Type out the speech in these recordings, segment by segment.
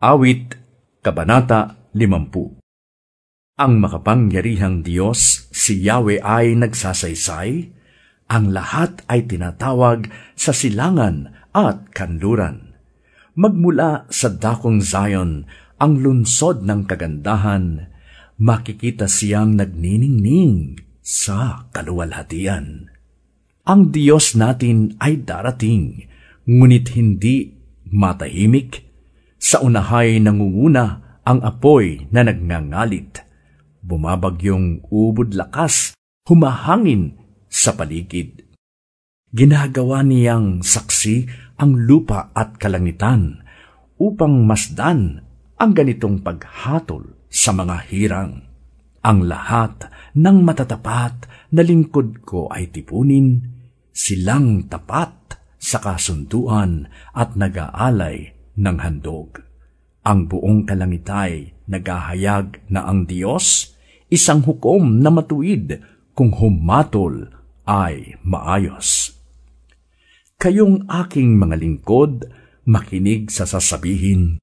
Awit, Kabanata 50 Ang makapangyarihang Diyos, si Yahweh ay nagsasaysay, ang lahat ay tinatawag sa silangan at kanluran. Magmula sa dakong Zion, ang lunsod ng kagandahan, makikita siyang nagniningning sa kaluwalhatian. Ang Diyos natin ay darating, ngunit hindi matahimik sa unahay nangunguna ang apoy na nagngangalit. Bumabagyong ubod lakas, humahangin sa paligid. Ginagawa niyang saksi ang lupa at kalangitan upang masdan ang ganitong paghatol sa mga hirang. Ang lahat ng matatapat na lingkod ko ay tipunin, silang tapat sa kasunduan at nag-aalay ng handog. Ang buong kalangitay nagahayag na ang Diyos, isang hukom na matuwid kung humatol ay maayos. Kayong aking mga lingkod, makinig sa sasabihin,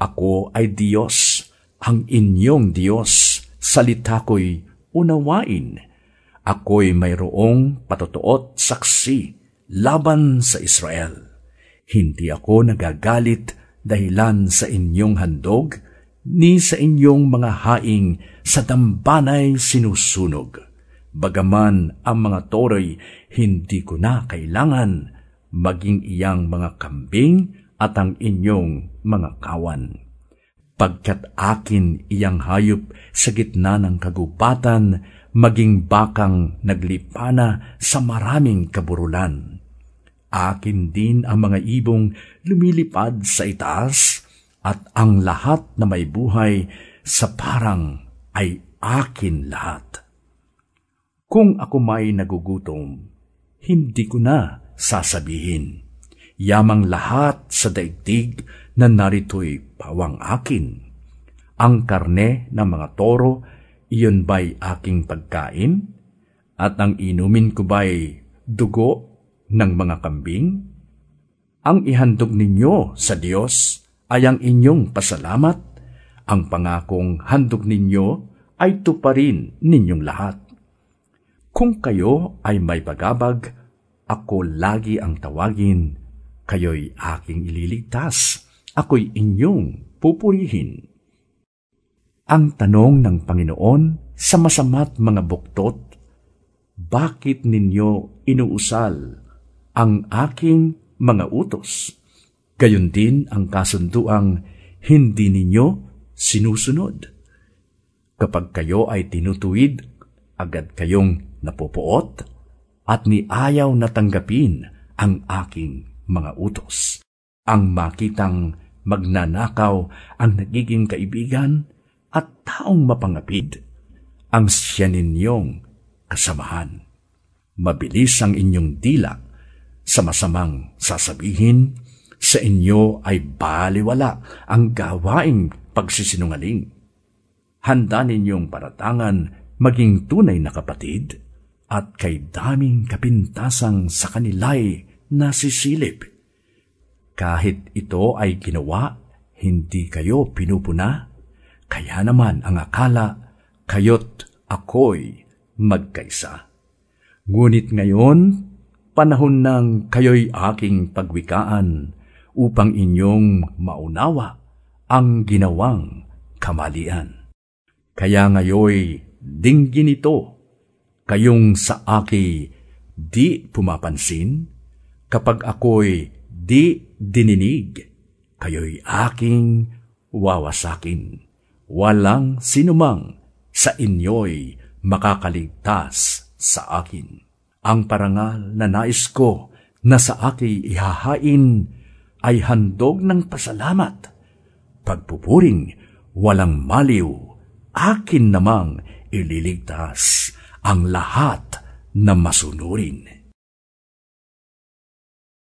Ako ay Diyos, ang inyong Diyos, salita ko'y unawain. Ako'y mayroong patotoot saksi laban sa Israel. Hindi ako nagagalit dahilan sa inyong handog, ni sa inyong mga haing sa dambanay sinusunog. Bagaman ang mga toroy hindi ko na kailangan, maging iyang mga kambing at ang inyong mga kawan. Pagkat akin iyang hayop sa gitna ng kagubatan, maging bakang naglipana sa maraming kaburulan Akin din ang mga ibong lumilipad sa itaas at ang lahat na may buhay sa parang ay akin lahat. Kung ako may nagugutom, hindi ko na sasabihin. Yamang lahat sa daigdig na narito'y pawang akin. Ang karne ng mga toro, iyon ba'y aking pagkain? At ang inumin ko ba'y dugo ng mga kambing? Ang ihandog ninyo sa Diyos ay ang inyong pasalamat. Ang pangakong handog ninyo ay tuparin ninyong lahat. Kung kayo ay may pagabag, ako lagi ang tawagin. Kayo'y aking ililigtas. Ako'y inyong pupurihin. Ang tanong ng Panginoon sa masama't mga buktot, bakit ninyo inuusal ang aking mga utos. Gayon din ang kasunduang hindi ninyo sinusunod. Kapag kayo ay tinutuwid, agad kayong napopoot at niayaw na tanggapin ang aking mga utos. Ang makitang magnanakaw ang nagiging kaibigan at taong mapangapid ang siya ninyong kasamahan. Mabilis ang inyong dila sa masamang sasabihin, sa inyo ay baliwala ang gawaing pagsisinungaling. Handa ninyong paratangan maging tunay na kapatid at kay daming kapintasang sa kanila'y nasisilip. Kahit ito ay ginawa, hindi kayo pinupuna, kaya naman ang akala, kayo't ako'y magkaisa. Ngunit ngayon, panahon ng kayo'y aking pagwikaan upang inyong maunawa ang ginawang kamalian. Kaya ngayoy dinggin ito, kayong sa aki di pumapansin, kapag ako'y di dininig, kayo'y aking wawasakin. Walang sinumang sa inyo'y makakaligtas sa akin. Ang parangal na nais ko na sa aki ihahain ay handog ng pasalamat. Pagpupuring walang maliw, akin namang ililigtas ang lahat na masunurin.